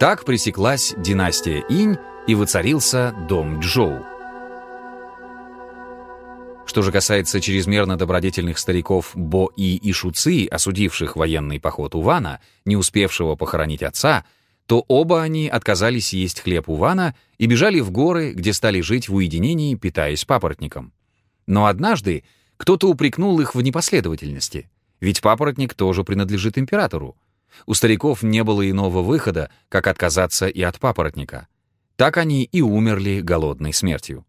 Так пресеклась династия Инь и воцарился дом Джоу. Что же касается чрезмерно добродетельных стариков Бо И и Шуци, осудивших военный поход Увана, не успевшего похоронить отца, то оба они отказались есть хлеб Увана и бежали в горы, где стали жить в уединении, питаясь папоротником. Но однажды кто-то упрекнул их в непоследовательности, ведь папоротник тоже принадлежит императору. У стариков не было иного выхода, как отказаться и от папоротника. Так они и умерли голодной смертью.